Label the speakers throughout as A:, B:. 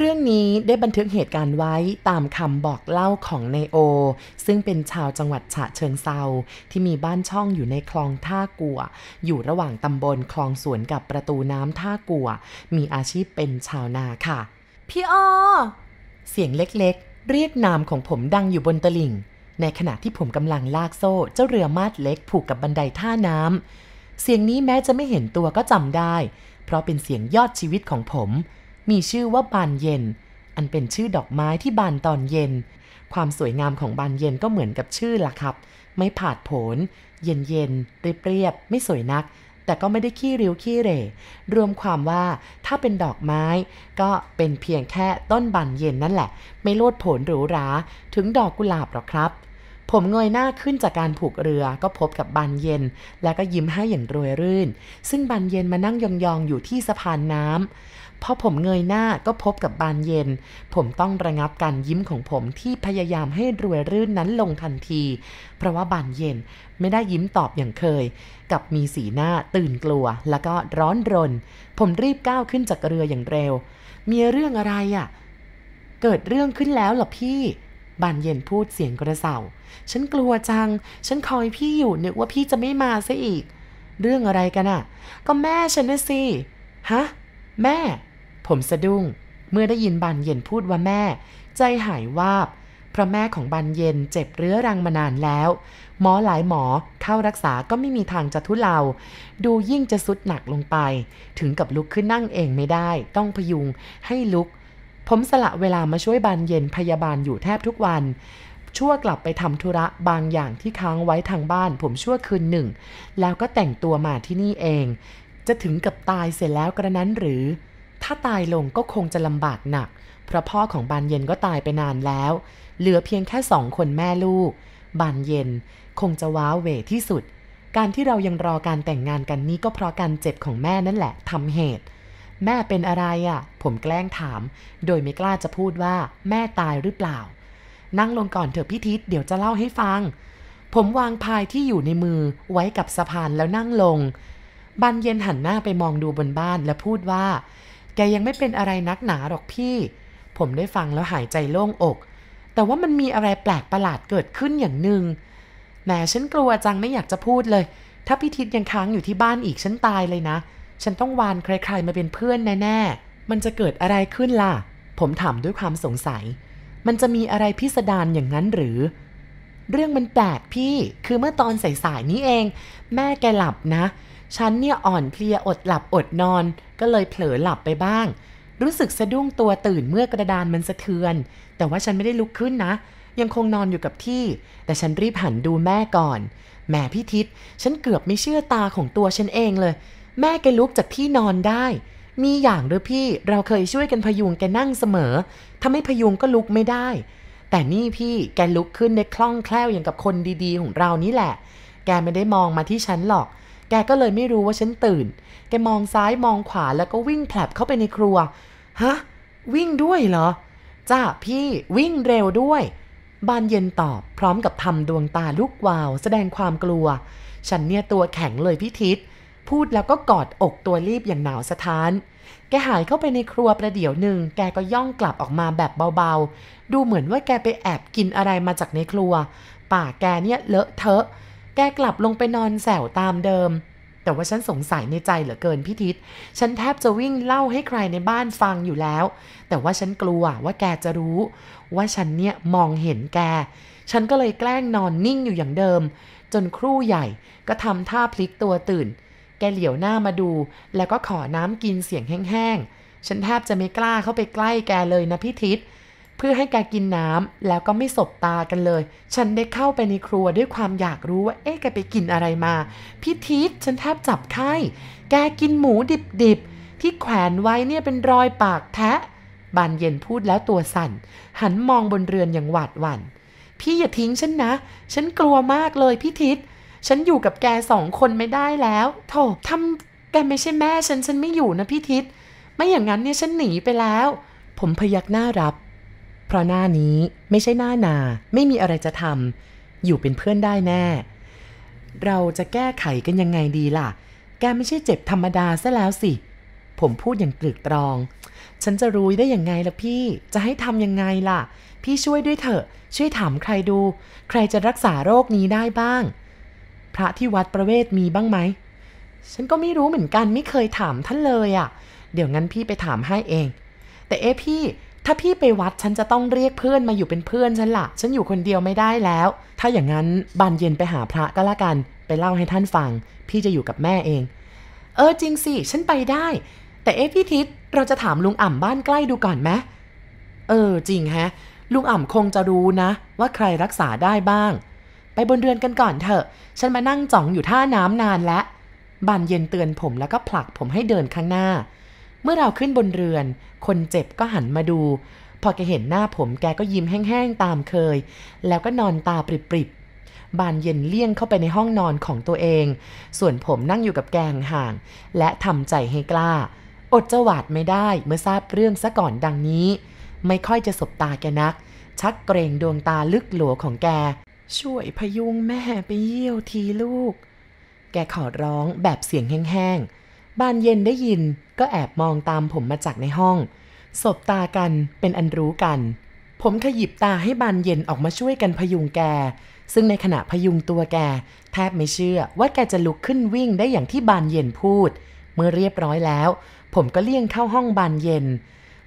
A: เรื่องนี้ได้บันทึกเหตุการณ์ไว้ตามคำบอกเล่าของนโอ ซึ่งเป็นชาวจังหวัดฉะเชิงเซาที่มีบ้านช่องอยู่ในคลองท่ากัว อยู่ระหว่างตำบลคลองสวนกับประตูน้ำท่ากัว มีอาชีพเป็นชาวนาค่ะ
B: พี่ออ
A: เสียงเล็กๆ เรียกนามของผมดังอยู่บนตลิ่ง ในขณะที่ผมกำลังลากโซ่เจ้าเรือมาดเล็กผูกกับบันไดท่าน้ำเสียงนี้แม้จะไม่เห็นตัวก็จำได้ เพราะเป็นเสียงยอดชีวิตของผม มีชื่อว่าบานเย็น อันเป็นชื่อดอกไม้ที่บานตอนเย็น ความสวยงามของบานเย็นก็เหมือนกับชื่อล่ะครับ ไม่ผาดโผน เย็นเย็นเรียบเรียบไม่สวยนัก แต่ก็ไม่ได้ขี้ริ้วขี้เหร่รวมความว่าถ้าเป็นดอกไม้ ก็เป็นเพียงแค่ต้นบานเย็นนั่นแหละ ไม่โลดโผนหรูหราถึงดอกกุหลาบหรอกครับผมเงยหน้าขึ้นจากการผูกเรือก็พบกับบานเย็น และก็ยิ้มให้อย่างรวยรื่น ซึ่งบานเย็นมานั่งยองๆอยู่ที่สะพานน้ำ พอผมเงยหน้าก็พบกับบานเย็น ผมต้องระงับการยิ้มของผมที่พยายามให้รวยรื่นนั้นลงทันที เพราะว่าบานเย็นไม่ได้ยิ้มตอบอย่างเคย กับมีสีหน้าตื่นกลัว แล้วก็ร้อนรน ผมรีบก้าวขึ้นจากเรืออย่างเร็ว มีเรื่องอะไรอะ่ะ เกิดเรื่องขึ้นแล้วเหรอพี่ บานเย็นพูดเสียงกระเซาฉันกลัวจัง ฉันคอยพี่อยู่นึกว่าพี่จะไม่มาซะอีก เรื่องอะไรกันอะ ก็แม่ฉันนะสิ ฮะ แม่ ผมสะดุ้งเมื่อได้ยินบานเย็นพูดว่าแม่ ใจหายวาบ เพราะแม่ของบานเย็นเจ็บเรื้อรังมานานแล้ว หมอหลายหมอเข้ารักษาก็ไม่มีทางจะทุเลา ดูยิ่งจะสุดหนักลงไป ถึงกับลุกขึ้นนั่งเองไม่ได้ ต้องพยุงให้ลุก ผมสละเวลามาช่วยบานเย็นพยาบาลอยู่แทบทุกวัน ชั่วกลับไปทำธุระบางอย่างที่ค้างไว้ทางบ้าน ผมชั่วคืนหนึ่ง แล้วก็แต่งตัวมาที่นี่เอง จะถึงกับตายเสร็จแล้วกระนั้นหรือ ถ้าตายลงก็คงจะลำบากหนัก เพราะพ่อของบานเย็นก็ตายไปนานแล้ว เหลือเพียงแค่สองคนแม่ลูก บานเย็นคงจะว้าเหวที่สุด การที่เรายังรอการแต่งงานกันนี้ก็เพราะการเจ็บของแม่นั่นแหละทำเหตุ แม่เป็นอะไรอะ่ะ ผมแกล้งถาม โดยไม่กล้าจะพูดว่าแม่ตายหรือเปล่า นั่งลงก่อนเถอะพี่ทิศเดี๋ยวจะเล่าให้ฟัง ผมวางพายที่อยู่ในมือไว้กับสะพานแล้วนั่งลงบันเย็นหันหน้าไปมองดูบนบ้านและพูดว่า แกยังไม่เป็นอะไรนักหนาหรอกพี่ ผมได้ฟังแล้วหายใจโล่งอก แต่ว่ามันมีอะไรแปลกประหลาดเกิดขึ้นอย่างหนึ่งแหมฉันกลัวจังไม่อยากจะพูดเลย ถ้าพี่ทิศยังค้างอยู่ที่บ้านอีกฉันตายเลยนะ ฉันต้องวานใครๆมาเป็นเพื่อนแน่ๆ มันจะเกิดอะไรขึ้นล่ะ ผมถามด้วยความสงสัย มันจะมีอะไรพิสดารอย่างนั้นหรือ เรื่องมันแปลกพี่ คือเมื่อตอนสายๆนี้เอง แม่แกหลับนะ ฉันเนี่ยอ่อนเพลียอดหลับอดนอน ก็เลยเผลอหลับไปบ้าง รู้สึกสะดุ้งตัวตื่นเมื่อกระดานมันสะเทือน แต่ว่าฉันไม่ได้ลุกขึ้นนะ ยังคงนอนอยู่กับที่ แต่ฉันรีบหันดูแม่ก่อนแหมพี่ทิศฉันเกือบไม่เชื่อตาของตัวฉันเองเลย แม่แกลุกจากที่นอนได้ มีอย่างหรือพี่เราเคยช่วยกันพยุงแกนั่งเสมอถ้าไม่พยุงก็ลุกไม่ได้ แต่นี่พี่แกลุกขึ้นในคล่องแคล่วอย่างกับคนดีๆ ของเรานี่แหละ แกไม่ได้มองมาที่ฉันหรอก แกก็เลยไม่รู้ว่าฉันตื่น แกมองซ้ายมองขวาแล้วก็วิ่งแผลบเข้าไปในครัว ฮะ วิ่งด้วยเหรอ จ้าพี่วิ่งเร็วด้วย บานเย็นตอบพร้อมกับทำดวงตาลุกวาว แสดงความกลัว ฉันเนี่ยตัวแข็งเลยพี่ทิศพูดแล้วก็กอดอกตัวรีบอย่างหนาวสะท้าน แกหายเข้าไปในครัวประเดี๋ยวหนึ่ง แกก็ย่องกลับออกมาแบบเบาๆ ดูเหมือนว่าแกไปแอบกินอะไรมาจากในครัว ป่าแกเนี่ยเลอะเทอะ แกกลับลงไปนอนแสวตามเดิม แต่ว่าฉันสงสัยในใจเหลือเกินพี่ทิศฉันแทบจะวิ่งเล่าให้ใครในบ้านฟังอยู่แล้ว แต่ว่าฉันกลัวว่าแกจะรู้ ว่าฉันเนี่ยมองเห็นแก ฉันก็เลยแกล้งนอนนิ่งอยู่อย่างเดิม จนครู่ใหญ่ก็ทำท่าพลิกตัวตื่น แกเหลียวหน้ามาดู แล้วก็ขอน้ำกินเสียงแห้งๆ ฉันแทบจะไม่กล้าเข้าไปใกล้แกเลยนะพี่ทิศ เพื่อให้แกกินน้ำแล้วก็ไม่สบตากันเลย ฉันได้เข้าไปในครัวด้วยความอยากรู้ว่า เอ๊ะแกไปกินอะไรมา พี่ทิศฉันแทบจับไข้ แกกินหมูดิบๆ ที่แขวนไว้เนี่ยเป็นรอยปากแทะ บานเย็นพูดแล้วตัวสั่น หันมองบนเรือนอย่างหวาดหวัน่น พี่อย่าทิ้งฉันนะ ฉันกลัวมากเลยพี่ทิศฉันอยู่กับแกสองคนไม่ได้แล้ว โถทำแกไม่ใช่แม่ฉันฉันไม่อยู่นะพี่ทิศไม่อย่างนั้นเนี่ยฉันหนีไปแล้ว ผมพยักหน้ารับ เพราะหน้านี้ไม่ใช่หน้านา ไม่มีอะไรจะทำอยู่เป็นเพื่อนได้แน่ เราจะแก้ไขกันยังไงดีล่ะ แกไม่ใช่เจ็บธรรมดาซะแล้วสิ ผมพูดอย่างตรึกตรอง ฉันจะรู้ได้ยังไงล่ะพี่ จะให้ทำยังไงล่ะ พี่ช่วยด้วยเถอะ ช่วยถามใครดู ใครจะรักษาโรคนี้ได้บ้าง พระที่วัดประเวทมีบ้างไหม ฉันก็ไม่รู้เหมือนกันไม่เคยถามท่านเลยอะ่ะ เดี๋ยวงั้นพี่ไปถามให้เอง แต่เอ๊พี่ ถ้าพี่ไปวัดฉันจะต้องเรียกเพื่อนมาอยู่เป็นเพื่อนฉันละฉันอยู่คนเดียวไม่ได้แล้ว ถ้าอย่างนั้นบานเย็นไปหาพระก็แล้วกัน ไปเล่าให้ท่านฟัง พี่จะอยู่กับแม่เอง เออจริงสิ ฉันไปได้ แต่เอ๊ะพี่ทิศเราจะถามลุงอ่ำบ้านใกล้ดูก่อนไหมเออจริงฮะ ลุงอ่ำคงจะรู้นะ ว่าใครรักษาได้บ้าง ไปบนเรือนกันก่อนเถอะ ฉันมานั่งจ่องอยู่ท่าน้ำนานแล้วบานเย็นเตือนผมแล้วก็ผลักผมให้เดินข้างหน้า เมื่อเราขึ้นบนเรือน คนเจ็บก็หันมาดู พอแกเห็นหน้าผมแกก็ยิ้มแห้งๆตามเคย แล้วก็นอนตาปริบๆ บานเย็นเลี่ยงเข้าไปในห้องนอนของตัวเอง ส่วนผมนั่งอยู่กับแกงห่าง และทำใจให้กล้า อดจะหวาดไม่ได้เมื่อทราบเรื่องซะก่อนดังนี้ ไม่ค่อยจะสบตาแกนัก ชักเกรงดวงตาลึกหลัวของแก ช่วยพยุงแม่ไปเยี่ยวทีลูก แกขอร้องแบบเสียงแห้งๆ บานเย็นได้ยินก็แอบมองตามผมมาจากในห้อง สบตากันเป็นอันรู้กัน ผมขยิบตาให้บานเย็นออกมาช่วยกันพยุงแก ซึ่งในขณะพยุงตัวแก แทบไม่เชื่อว่าแกจะลุกขึ้นวิ่งได้อย่างที่บานเย็นพูด เมื่อเรียบร้อยแล้ว ผมก็เลี่ยงเข้าห้องบานเย็น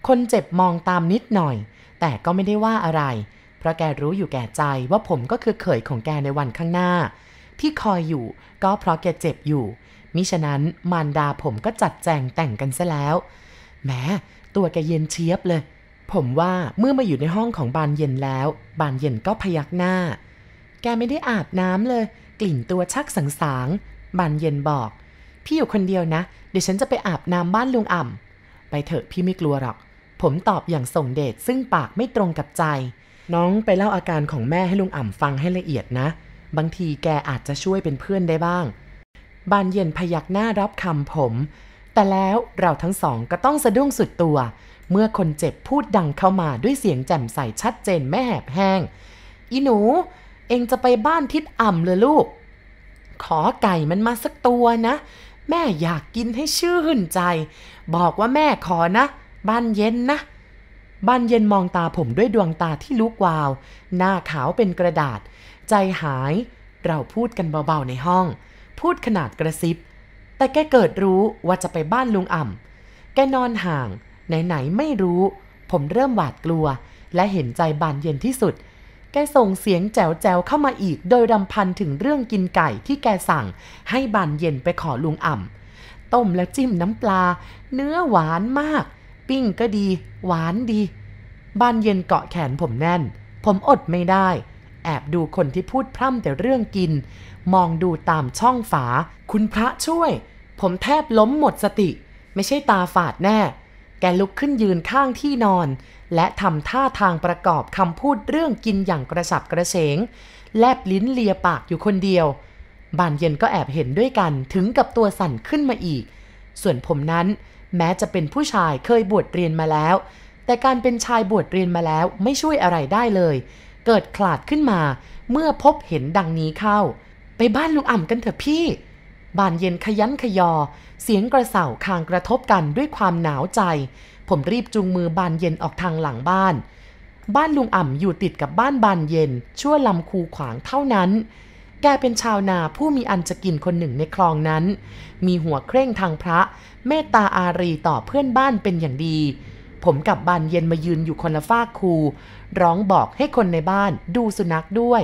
A: คนเจ็บมองตามนิดหน่อย แต่ก็ไม่ได้ว่าอะไร เพราะแกรู้อยู่แก่ใจว่าผมก็คือเขยของแกในวันข้างหน้า ที่คอยอยู่ก็เพราะแกเจ็บอยู่ มิฉะนั้นมารดาผมก็จัดแจงแต่งกันซะแล้วแม้ตัวแกเย็นเชียบเลย ผมว่าเมื่อมาอยู่ในห้องของบานเย็นแล้ว บานเย็นก็พยักหน้า แกไม่ได้อาบน้ำเลย กลิ่นตัวชักสังสางบานเย็นบอก พี่อยู่คนเดียวนะ เดี๋ยวฉันจะไปอาบน้ำบ้านลุงอ่ำไปเถอะพี่ไม่กลัวหรอก ผมตอบอย่างส่งเดชซึ่งปากไม่ตรงกับใจ น้องไปเล่าอาการของแม่ให้ลุงอ่ำฟังให้ละเอียดนะ บางทีแกอาจจะช่วยเป็นเพื่อนได้บ้าง บานเย็นพยักหน้ารับคำผม แต่แล้วเราทั้งสองก็ต้องสะดุ้งสุดตัว เมื่อคนเจ็บพูดดังเข้ามาด้วยเสียงแจ่มใสชัดเจนแม่แหบแห้ง อีหนู เองจะไปบ้านทิดอ่ำเลยลูก ขอไก่มันมาสักตัวนะ แม่อยากกินให้ชื่นใจ บอกว่าแม่ขอนะบ้านเย็นนะบ้านเย็นมองตาผมด้วยดวงตาที่ลุกวาว หน้าขาวเป็นกระดาษ ใจหาย เราพูดกันเบาๆในห้อง พูดขนาดกระซิบ แต่แกเกิดรู้ว่าจะไปบ้านลุงอ่ำแกนอนห่าง ไหนๆไม่รู้ ผมเริ่มหวาดกลัว และเห็นใจบานเย็นที่สุด แกส่งเสียงแจ๋วๆเข้ามาอีก โดยรำพันถึงเรื่องกินไก่ที่แกสั่ง ให้บานเย็นไปขอลุงอ่ำต้มแล้วจิ้มน้ำปลา เนื้อหวานมาก ปิ้งก็ดี หวานดี บานเย็นเกาะแขนผมแน่น ผมอดไม่ได้ แอบดูคนที่พูดพร่ำแต่เรื่องกิน มองดูตามช่องฝา คุณพระช่วย ผมแทบล้มหมดสติ ไม่ใช่ตาฝาดแน่ แกลุกขึ้นยืนข้างที่นอน และทำท่าทางประกอบคำพูดเรื่องกินอย่างกระฉับกระเฉง แลบลิ้นเลียปากอยู่คนเดียว บานเย็นก็แอบเห็นด้วยกันถึงกับตัวสั่นขึ้นมาอีก ส่วนผมนั้น แม้จะเป็นผู้ชายเคยบวชเรียนมาแล้ว แต่การเป็นชายบวชเรียนมาแล้วไม่ช่วยอะไรได้เลย เกิดขลาดขึ้นมา เมื่อพบเห็นดังนี้เข้า ไปบ้านลุงอ่ำกันเถอะพี่ บานเย็นขยันขยอ เสียงกระเสาคางกระทบกันด้วยความหนาวใจ ผมรีบจูงมือบานเย็นออกทางหลังบ้าน บ้านลุงอ่ำอยู่ติดกับบ้านบานเย็น ชั่วลำคูขวางเท่านั้นแกเป็นชาวนาผู้มีอันจะกินคนหนึ่งในคลองนั้น มีหัวเคร่งทางพระ เมตตาอารีต่อเพื่อนบ้านเป็นอย่างดี ผมกับบานเย็นมายืนอยู่คนละฟาคู ร้องบอกให้คนในบ้านดูสุนัขด้วย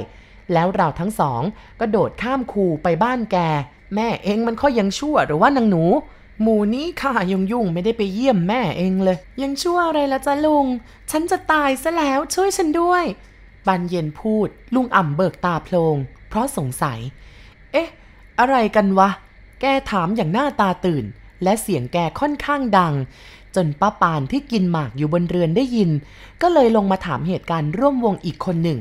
A: แล้วเราทั้งสองก็โดดข้ามคูไปบ้านแก แม่เองมันก็ยังชั่วหรือว่านางหนู หมูนี้ข้ายังยุ่งไม่ได้ไปเยี่ยมแม่เองเลย ยังชั่วอะไรละจ๊ะลุง ฉันจะตายซะแล้วช่วยฉันด้วยบานเย็นพูดลุงอ่ำเบิกตาโพลง เพราะสงสัย เอ๊ะ อะไรกันวะ แกถามอย่างหน้าตาตื่น และเสียงแกค่อนข้างดัง จนป้าปานที่กินหมากอยู่บนเรือนได้ยิน ก็เลยลงมาถามเหตุการณ์ร่วมวงอีกคนหนึ่ง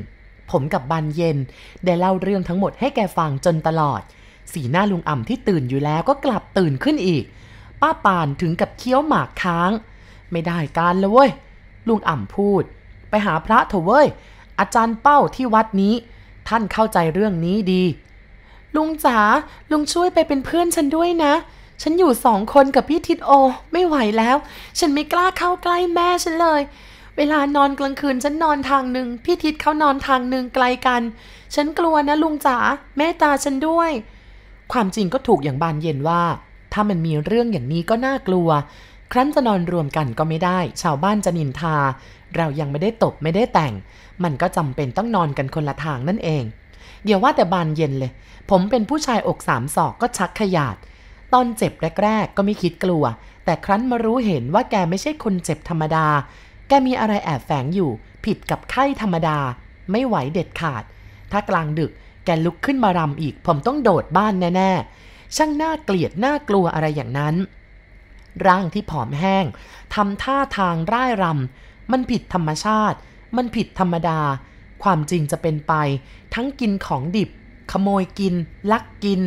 A: ผมกับบานเย็น ได้เล่าเรื่องทั้งหมดให้แกฟังจนตลอด สีหน้าลุงอ่ำที่ตื่นอยู่แล้วก็กลับตื่นขึ้นอีก ป้าปานถึงกับเคี้ยวหมากค้าง ไม่ได้การเลยเว้ยลุงอ่ำพูด ไปหาพระเถอะเว้ยอาจารย์เป้าที่วัดนี้ ท่านเข้าใจเรื่องนี้ดี ลุงจ๋าลุงช่วยไปเป็นเพื่อนฉันด้วยนะ ฉันอยู่สองคนกับพี่ทิดโอ ไม่ไหวแล้ว ฉันไม่กล้าเข้าใกล้แม่ฉันเลย เวลานอนกลางคืนฉันนอนทางหนึ่งพี่ทิดเขานอนทางหนึ่งไกลกัน ฉันกลัวนะลุงจ๋าเมตตาฉันด้วย ความจริงก็ถูกอย่างบานเย็นว่า ถ้ามันมีเรื่องอย่างนี้ก็น่ากลัว ครั้นจะนอนรวมกันก็ไม่ได้ ชาวบ้านจะนินทา เรายังไม่ได้ตบไม่ได้แต่ง มันก็จำเป็นต้องนอนกันคนละทางนั่นเอง เดี๋ยวว่าแต่บานเย็นเลย ผมเป็นผู้ชายอกสามศอกก็ชักขยาด ตอนเจ็บแรกๆ ก็ไม่คิดกลัว แต่ครั้นมารู้เห็นว่าแกไม่ใช่คนเจ็บธรรมดา แกมีอะไรแอบแฝงอยู่ ผิดกับไข้ธรรมดา ไม่ไหวเด็ดขาด ถ้ากลางดึกแกลุกขึ้นมารำอีก ผมต้องโดดบ้านแน่ๆ ช่างน่าเกลียดน่ากลัวอะไรอย่างนั้น ร่างที่ผอมแห้งทำท่าทางร่ายรำมันผิดธรรมชาติ มันผิดธรรมดา ความจริงจะเป็นไป ทั้งกินของดิบ ขโมยกิน ลักกิน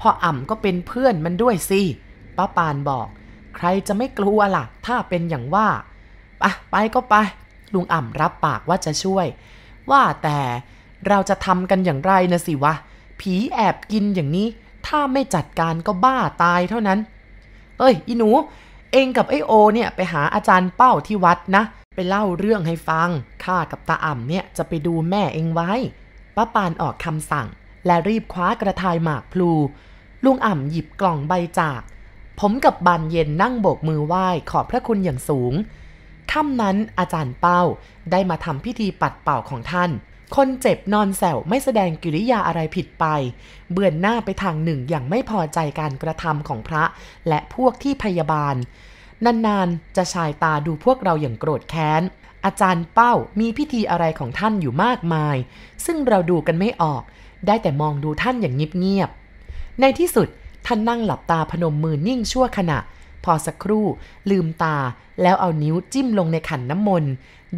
A: พออ่ำก็เป็นเพื่อนมันด้วยสิป้าปานบอก ใครจะไม่กลัวล่ะ ถ้าเป็นอย่างว่าปะไปก็ไป ลุงอ่ำรับปากว่าจะช่วย ว่าแต่เราจะทำกันอย่างไรนะสิวะ ผีแอบกินอย่างนี้ ถ้าไม่จัดการก็บ้าตายเท่านั้น เอ้ย อีหนู เองกับไอโอเนี่ยไปหาอาจารย์เป้าที่วัดนะ ไปเล่าเรื่องให้ฟัง ข้ากับตาอ่ำเนี่ยจะไปดูแม่เองไว้ ป้าปานออกคำสั่ง และรีบคว้ากระทายหมากพลู ลุงอ่ำหยิบกล่องใบจาก ผมกับบานเย็นนั่งโบกมือไหว้ขอบพระคุณอย่างสูงค่ำนั้นอาจารย์เป้าได้มาทำพิธีปัดเป่าของท่าน คนเจ็บนอนแสวไม่แสดงกิริยาอะไรผิดไป เบือนหน้าไปทางหนึ่งอย่างไม่พอใจการกระทำของพระและพวกที่พยาบาล นานๆ จะชายตาดูพวกเราอย่างโกรธแค้น อาจารย์เป้ามีพิธีอะไรของท่านอยู่มากมาย ซึ่งเราดูกันไม่ออก ได้แต่มองดูท่านอย่างเงียบๆ ในที่สุดท่านนั่งหลับตาพนมมือนิ่งชั่วขณะ พอสักครู่ลืมตาแล้วเอานิ้วจิ้มลงในขันน้ำมนต์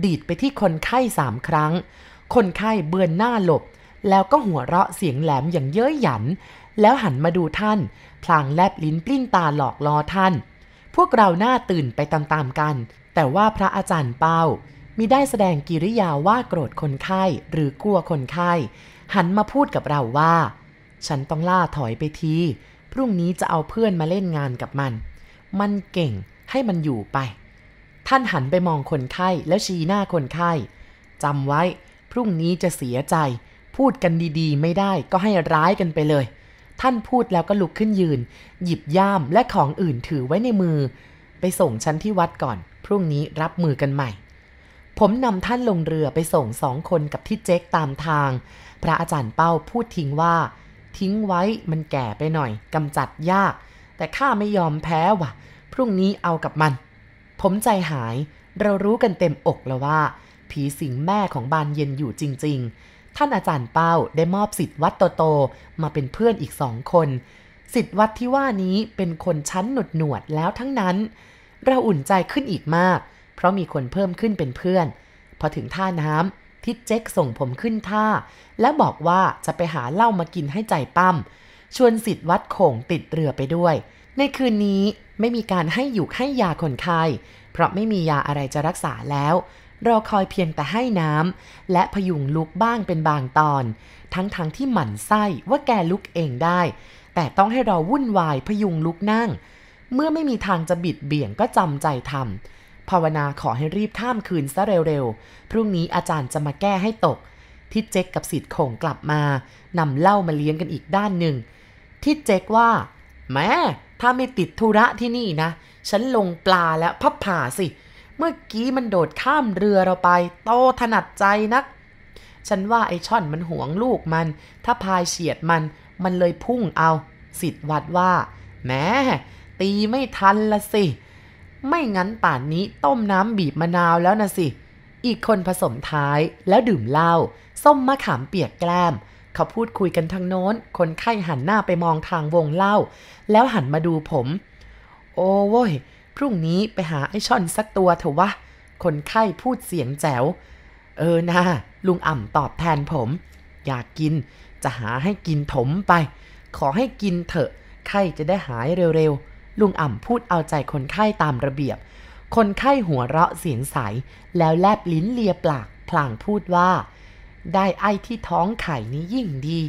A: ดีดไปที่คนไข้สามครั้ง คนไข้เบือนหน้าหลบ แล้วก็หัวเราะเสียงแหลมอย่างเย้ยหยัน แล้วหันมาดูท่าน พลางแลบลิ้นปลิ้นตาหลอกล้อท่าน พวกเราหน้าตื่นไปตามๆกัน แต่ว่าพระอาจารย์เป้ามิได้แสดงกิริยาว่าโกรธคนไข้หรือกลัวคนไข้หันมาพูดกับเราว่า ฉันต้องล่าถอยไปที พรุ่งนี้จะเอาเพื่อนมาเล่นงานกับมัน มันเก่งให้มันอยู่ไป ท่านหันไปมองคนไข้แล้วชี้หน้าคนไข้จำไว้ พรุ่งนี้จะเสียใจ พูดกันดีๆ ไม่ได้ก็ให้ร้ายกันไปเลย ท่านพูดแล้วก็ลุกขึ้นยืน หยิบย่ามและของอื่นถือไว้ในมือ ไปส่งฉันที่วัดก่อน พรุ่งนี้รับมือกันใหม่ ผมนำท่านลงเรือไปส่งสองคนกับที่เจ๊กตามทาง พระอาจารย์เป้าพูดทิ้งว่า ทิ้งไว้มันแก่ไปหน่อยกำจัดยาก แต่ข้าไม่ยอมแพ้ว่ะ พรุ่งนี้เอากับมัน ผมใจหาย เรารู้กันเต็มอกแล้วว่า ผีสิงแม่ของบานเย็นอยู่จริง ๆ ท่านอาจารย์เป้าได้มอบสิทธิ์วัดโตๆมาเป็นเพื่อนอีกสองคน สิทธิ์วัดที่ว่านี้เป็นคนชั้นหนวดหนวดแล้วทั้งนั้น เราอุ่นใจขึ้นอีกมาก เพราะมีคนเพิ่มขึ้นเป็นเพื่อน พอถึงท่าน้ำ ทิดเจ๊กส่งผมขึ้นท่า และบอกว่าจะไปหาเหล้ามากินให้ใจปั้ม ชวนสิทธิ์วัดโขงติดเรือไปด้วย ในคืนนี้ไม่มีการให้หยุกให้ยาคนไข้เพราะไม่มียาอะไรจะรักษาแล้วรอคอยเพียงแต่ให้น้ำและพยุงลุกบ้างเป็นบางตอน ทั้งๆทที่หมั่นไส้ว่าแกลุกเองได้ แต่ต้องให้เราวุ่นวายพยุงลุกนั่ง เมื่อไม่มีทางจะบิดเบี่ยงก็จำใจทำ ภาวนาขอให้รีบข้ามคืนซะเร็วๆ พรุ่งนี้อาจารย์จะมาแก้ให้ตกทิดเจ๊กกับสิทธิ์โข่งกลับมานำเหล้ามาเลี้ยงกันอีกด้านหนึ่งทิดเจ๊กว่า แม่ถ้าไม่ติดธุระที่นี่นะ ฉันลงปลาแล้วพับผ่าสิ เมื่อกี้มันโดดข้ามเรือเราไป โตถนัดใจนัก ฉันว่าไอ้ช่อนมันหวงลูกมัน ถ้าพายเฉียดมัน มันเลยพุ่งเอา สิทธิ์วัดว่า แม้ตีไม่ทันละสิ ไม่งั้นป่านนี้ต้มน้ำบีบมะนาวแล้วนะสิ อีกคนผสมท้ายแล้วดื่มเหล้าส้มมะขามเปียกแกล้ม เขาพูดคุยกันทางโน้น คนไข้หันหน้าไปมองทางวงเหล้าแล้วหันมาดูผม โอ้โว้ย พรุ่งนี้ไปหาไอ้ช่อนสักตัวเถอะวะ คนไข้พูดเสียงแจ๋ว เออนะลุงอ่ำตอบแทนผม อยากกิน จะหาให้กินถมไป ขอให้กินเถอะ ไข้จะได้หายเร็วๆ ลุงอ่ำพูดเอาใจคนไข้ตามระเบียบ คนไข้หัวเราะเสียงใส แล้วแลบลิ้นเลียปากพลางพูดว่า ได้ไอ้ที่ท้องไข่นี้ยิ่งดี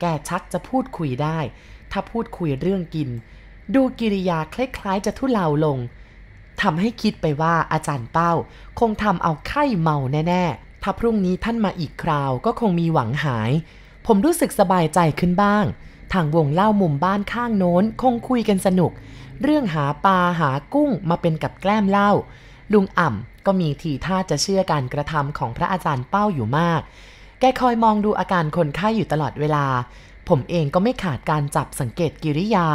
A: แกชักจะพูดคุยได้ ถ้าพูดคุยเรื่องกิน ดูกิริยาคล้ายๆจะทุเลาลงทำให้คิดไปว่าอาจารย์เป้า คงทำเอาไข้เมาแน่ๆ ถ้าพรุ่งนี้ท่านมาอีกคราวก็คงมีหวังหาย ผมรู้สึกสบายใจขึ้นบ้าง ทางวงเล่ามุมบ้านข้างโน้นคงคุยกันสนุก เรื่องหาปลาหากุ้งมาเป็นกับแกล้มเล่าลุงอ่ำก็มีทีท่าจะเชื่อการกระทำของพระอาจารย์เป้าอยู่มาก แกคอยมองดูอาการคนไข้ยอยู่ตลอดเวลา ผมเองก็ไม่ขาดการจับสังเกตกิริยา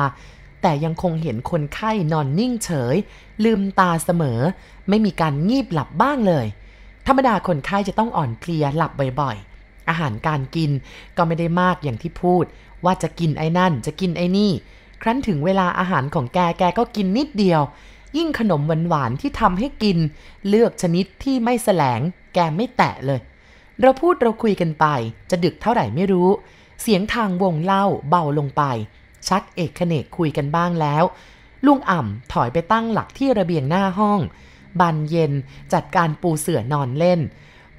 A: แต่ยังคงเห็นคนไข้นอนนิ่งเฉย ลืมตาเสมอ ไม่มีการงีบหลับบ้างเลย ธรรมดาคนไข้จะต้องอ่อนเพลียหลับบ่อยๆ อาหารการกินก็ไม่ได้มากอย่างที่พูด ว่าจะกินไอ้นั่นจะกินไอ้นี่ ครั้นถึงเวลาอาหารของแกแกก็กินนิดเดียว ยิ่งขนมหวานๆที่ทำให้กิน เลือกชนิดที่ไม่แสลง แกไม่แตะเลย เราพูดเราคุยกันไป จะดึกเท่าไหร่ไม่รู้ เสียงทางวงเล่าเบาลงไป ชักเอกเนกคุยกันบ้างแล้วลุงอ่ำถอยไปตั้งหลักที่ระเบียงหน้าห้องบันเย็นจัดการปูเสื่อนอนเล่น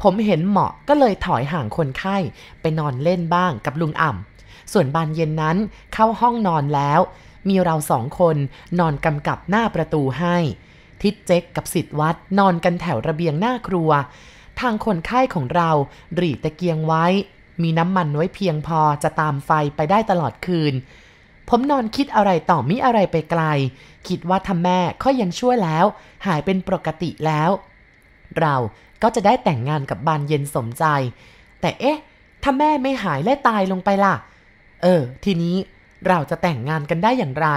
A: ผมเห็นเหมาะก็เลยถอยห่างคนไข้ ไปนอนเล่นบ้างกับลุงอ่ำ ส่วนบานเย็นนั้นเข้าห้องนอนแล้ว มีเราสองคนนอนกำกับหน้าประตูให้ ทิดเจ๊กกับสิทธวัดนอนกันแถวระเบียงหน้าครัว ทางคนไข้ของเราหรีตะเกียงไว้ มีน้ำมันไว้เพียงพอจะตามไฟไปได้ตลอดคืน ผมนอนคิดอะไรต่อมิอะไรไปไกล คิดว่าทำแม่ค่อยยังช่วยแล้ว หายเป็นปกติแล้ว เราก็จะได้แต่งงานกับบานเย็นสมใจ แต่เอ๊ะ ถ้าแม่ไม่หายและตายลงไปล่ะ เออ ทีนี้เราจะแต่งงานกันได้อย่างไร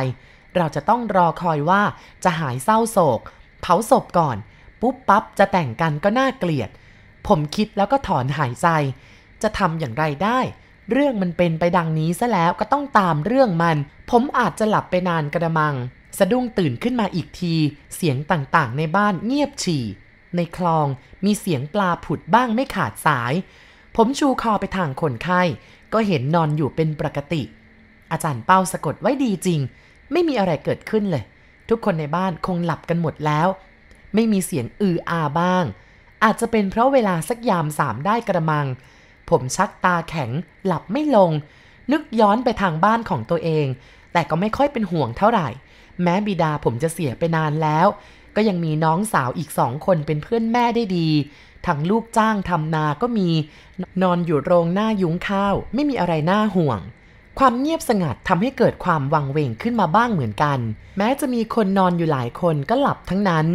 A: เราจะต้องรอคอยว่าจะหายเศร้าโศก เผาศพก่อน ปุ๊บปั๊บจะแต่งกันก็น่าเกลียด ผมคิดแล้วก็ถอนหายใจ จะทำอย่างไรได้ เรื่องมันเป็นไปดังนี้ซะแล้วก็ต้องตามเรื่องมัน ผมอาจจะหลับไปนานกระมัง สะดุ้งตื่นขึ้นมาอีกที เสียงต่างๆ ในบ้านเงียบฉี่ ในคลองมีเสียงปลาผุดบ้างไม่ขาดสาย ผมชูคอไปทางคนไข้ ก็เห็นนอนอยู่เป็นปกติ อาจารย์เป้าสะกดไว้ดีจริง ไม่มีอะไรเกิดขึ้นเลย ทุกคนในบ้านคงหลับกันหมดแล้ว ไม่มีเสียงอืออาบ้าง อาจจะเป็นเพราะเวลาสักยามสามได้กระมัง ผมชักตาแข็งหลับไม่ลง นึกย้อนไปทางบ้านของตัวเอง แต่ก็ไม่ค่อยเป็นห่วงเท่าไหร่ แม้บิดาผมจะเสียไปนานแล้ว ก็ยังมีน้องสาวอีกสองคนเป็นเพื่อนแม่ได้ดี ทั้งลูกจ้างทำนาก็มี นอนอยู่โรงหน้ายุ้งข้าว ไม่มีอะไรน่าห่วง ความเงียบสงัดทำให้เกิดความวังเวงขึ้นมาบ้างเหมือนกัน แม้จะมีคนนอนอยู่หลายคนก็หลับทั้งนั้น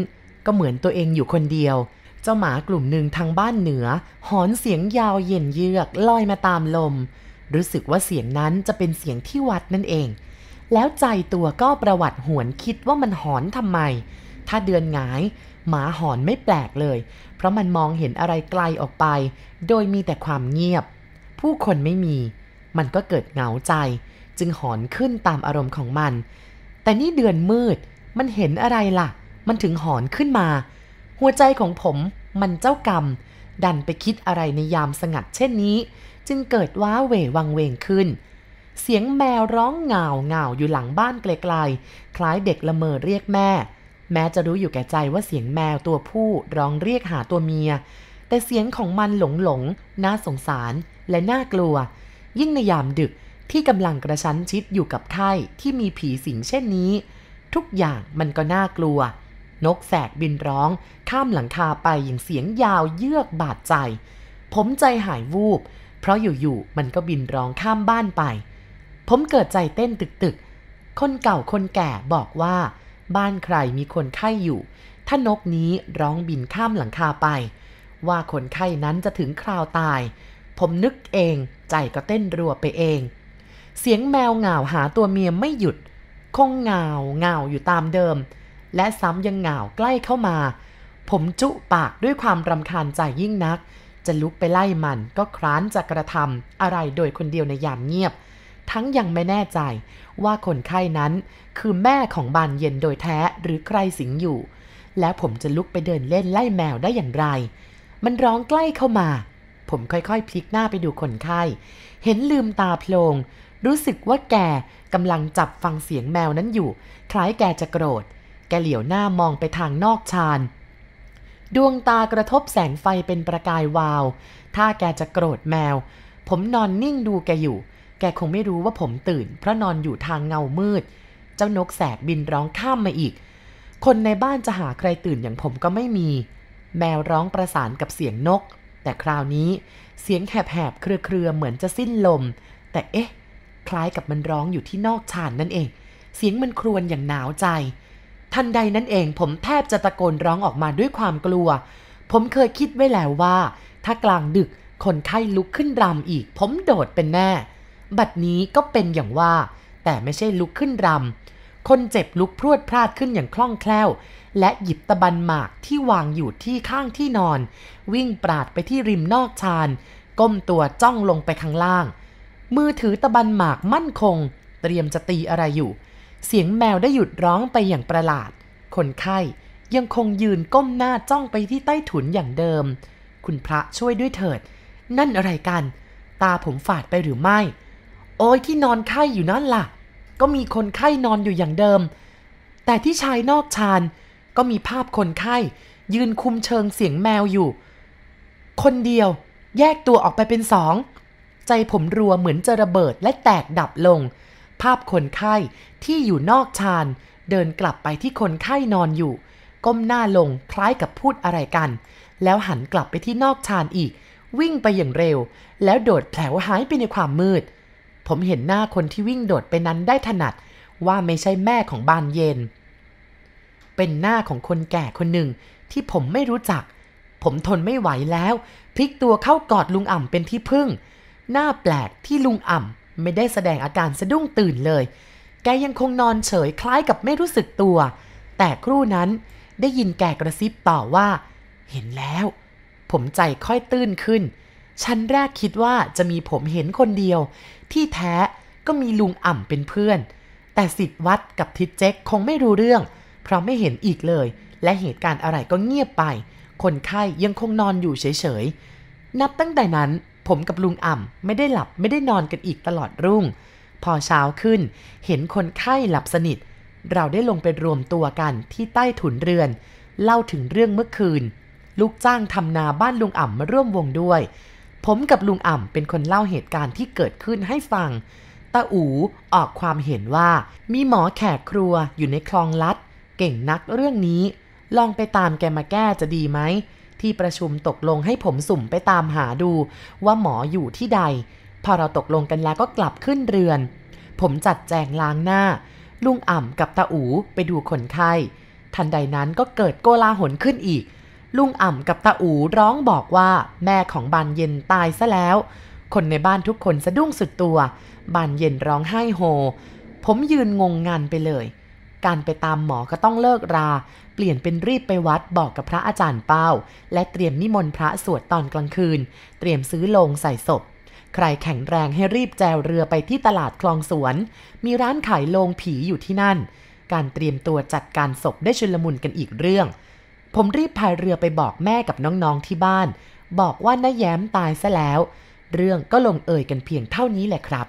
A: ก็เหมือนตัวเองอยู่คนเดียว เจ้าหมากลุ่มหนึ่งทางบ้านเหนือ หอนเสียงยาวเย็นเยือกลอยมาตามลม รู้สึกว่าเสียงนั้นจะเป็นเสียงที่วัดนั่นเอง แล้วใจตัวก็ประวัติหวนคิดว่ามันหอนทำไม ถ้าเดือนงาย หมาหอนไม่แปลกเลย เพราะมันมองเห็นอะไรไกลออกไป โดยมีแต่ความเงียบ ผู้คนไม่มี มันก็เกิดเหงาใจ จึงหอนขึ้นตามอารมณ์ของมัน แต่นี่เดือนมืด มันเห็นอะไรล่ะ มันถึงหอนขึ้นมา หัวใจของผมมันเจ้ากรรม ดันไปคิดอะไรในยามสงัดเช่นนี้ จึงเกิดว้าเหววังเวงขึ้นเสียงแมวร้องเงาเงาอยู่หลังบ้านไกลๆ คล้ายเด็กละเมอเรียกแม่ แม้จะรู้อยู่แก่ใจว่าเสียงแมวตัวผู้ร้องเรียกหาตัวเมีย แต่เสียงของมันหลงหลงน่าสงสารและน่ากลัว ยิ่งในยามดึกที่กำลังกระชั้นชิดอยู่กับไข้ที่มีผีสิงเช่นนี้ ทุกอย่างมันก็น่ากลัว นกแสกบินร้อง ข้ามหลังคาไปอย่างเสียงยาวเยือกบาดใจ ผมใจหายวูบ เพราะอยู่ๆมันก็บินร้องข้ามบ้านไป ผมเกิดใจเต้นตึกๆ คนเก่าคนแก่บอกว่า บ้านใครมีคนไข้อยู่ ถ้านกนี้ร้องบินข้ามหลังคาไป ว่าคนไข้นั้นจะถึงคราวตาย ผมนึกเอง ใจก็เต้นรัวไปเอง เสียงแมวเหงาหาตัวเมียไม่หยุด คงเหงาเหงาอยู่ตามเดิม และซ้ำยังเหงาใกล้เข้ามา ผมจุปากด้วยความรำคาญใจยิ่งนัก จะลุกไปไล่มันก็คร้านจะกระทำอะไรโดยคนเดียวในยามเงียบ ทั้งยังไม่แน่ใจว่าคนไข้นั้นคือแม่ของบานเย็นโดยแท้หรือใครสิงอยู่ แล้วผมจะลุกไปเดินเล่นไล่แมวได้อย่างไร มันร้องใกล้เข้ามา ผมค่อยๆพลิกหน้าไปดูคนไข้ เห็นลืมตาโพลง รู้สึกว่าแกกำลังจับฟังเสียงแมวนั้นอยู่ คล้ายแกจะโกรธ แกเหลียวหน้ามองไปทางนอกชานดวงตากระทบแสงไฟเป็นประกายวาว ถ้าแกจะโกรธแมว ผมนอนนิ่งดูแกอยู่ แกคงไม่รู้ว่าผมตื่น เพราะนอนอยู่ทางเงามืด เจ้านกแสกบินร้องข้ามมาอีก คนในบ้านจะหาใครตื่นอย่างผมก็ไม่มี แมวร้องประสานกับเสียงนก แต่คราวนี้เสียงแหบๆเครือๆเหมือนจะสิ้นลม แต่เอ๊ะ คล้ายกับมันร้องอยู่ที่นอกชานนั่นเอง เสียงมันครวญอย่างหนาวใจ ทันใดนั้นเองผมแทบจะตะโกนร้องออกมาด้วยความกลัว ผมเคยคิดไว้แล้วว่า ถ้ากลางดึกคนไข้ลุกขึ้นรำอีก ผมโดดเป็นแน่ บัดนี้ก็เป็นอย่างว่า แต่ไม่ใช่ลุกขึ้นรำ คนเจ็บลุกพรวดพลาดขึ้นอย่างคล่องแคล่ว และหยิบตะบันหมากที่วางอยู่ที่ข้างที่นอน วิ่งปราดไปที่ริมนอกชานก้มตัวจ้องลงไปข้างล่าง มือถือตะบันหมากมั่นคง เตรียมจะตีอะไรอยู่ เสียงแมวได้หยุดร้องไปอย่างประหลาด คนไข้ยังคงยืนก้มหน้าจ้องไปที่ใต้ถุนอย่างเดิม คุณพระช่วยด้วยเถิด นั่นอะไรกัน ตาผมฝาดไปหรือไม่ โอ้ยที่นอนไข้อยู่นั่นล่ะ ก็มีคนไข้นอนอยู่อย่างเดิม แต่ที่ชายนอกชานก็มีภาพคนไข้ ยืนคุมเชิงเสียงแมวอยู่ คนเดียวแยกตัวออกไปเป็นสอง ใจผมรัวเหมือนจะระเบิดและแตกดับลง ภาพคนไข้ที่อยู่นอกชานเดินกลับไปที่คนไข้นอนอยู่ ก้มหน้าลงคล้ายกับพูดอะไรกัน แล้วหันกลับไปที่นอกชานอีก วิ่งไปอย่างเร็ว แล้วโดดแผลวหายไปในความมืด ผมเห็นหน้าคนที่วิ่งโดดไปนั้นได้ถนัดว่าไม่ใช่แม่ของบานเย็น เป็นหน้าของคนแก่คนหนึ่งที่ผมไม่รู้จัก ผมทนไม่ไหวแล้วพลิกตัวเข้ากอดลุงอ่ำเป็นที่พึ่ง หน้าแปลกที่ลุงอ่ำไม่ได้แสดงอาการสะดุ้งตื่นเลย แกยังคงนอนเฉยคล้ายกับไม่รู้สึกตัว แต่ครู่นั้นได้ยินแกกระซิบต่อว่า เห็นแล้ว ผมใจค่อยตื้นขึ้น ชั้นแรกคิดว่าจะมีผมเห็นคนเดียว ที่แท้ก็มีลุงอ่ำเป็นเพื่อน แต่สิทธิ์วัดกับทิดเจ๊กคงไม่รู้เรื่อง เพราะไม่เห็นอีกเลย และเหตุการณ์อะไรก็เงียบไป คนไข้ยังคงนอนอยู่เฉยๆ นับตั้งแต่นั้นผมกับลุงอ่ำไม่ได้หลับไม่ได้นอนกันอีกตลอดรุ่ง พอเช้าขึ้น เห็นคนไข้หลับสนิท เราได้ลงไปรวมตัวกันที่ใต้ถุนเรือน เล่าถึงเรื่องเมื่อคืน ลูกจ้างทำนาบ้านลุงอ่ำมาร่วมวงด้วย ผมกับลุงอ่ำเป็นคนเล่าเหตุการณ์ที่เกิดขึ้นให้ฟัง ตาอูออกความเห็นว่ามีหมอแขกครัวอยู่ในคลองลัด เก่งนักเรื่องนี้ ลองไปตามแกมาแก้จะดีไหม ที่ประชุมตกลงให้ผมสุ่มไปตามหาดู ว่าหมออยู่ที่ใด พอเราตกลงกันแล้วก็กลับขึ้นเรือน ผมจัดแจงล้างหน้า ลุงอ่ำกับตาอูไปดูคนไข้ ทันใดนั้นก็เกิดโกลาหลขึ้นอีก ลุงอ่ำกับตาอูร้องบอกว่าแม่ของบานเย็นตายซะแล้ว คนในบ้านทุกคนสะดุ้งสุดตัว บานเย็นร้องไห้โฮ ผมยืนงงงานไปเลย การไปตามหมอก็ต้องเลิกรา เปลี่ยนเป็นรีบไปวัดบอกกับพระอาจารย์เป้า และเตรียมนิมนต์พระสวดตอนกลางคืน เตรียมซื้อโลงใส่ศพ ใครแข็งแรงให้รีบแจวเรือไปที่ตลาดคลองสวน มีร้านขายโลงผีอยู่ที่นั่น การเตรียมตัวจัดการศพได้ชุลมุนกันอีกเรื่อง ผมรีบพายเรือไปบอกแม่กับน้องๆที่บ้าน บอกว่าน้าแย้มตายซะแล้ว เรื่องก็ลงเอยกันเพียงเท่านี้แหละครับ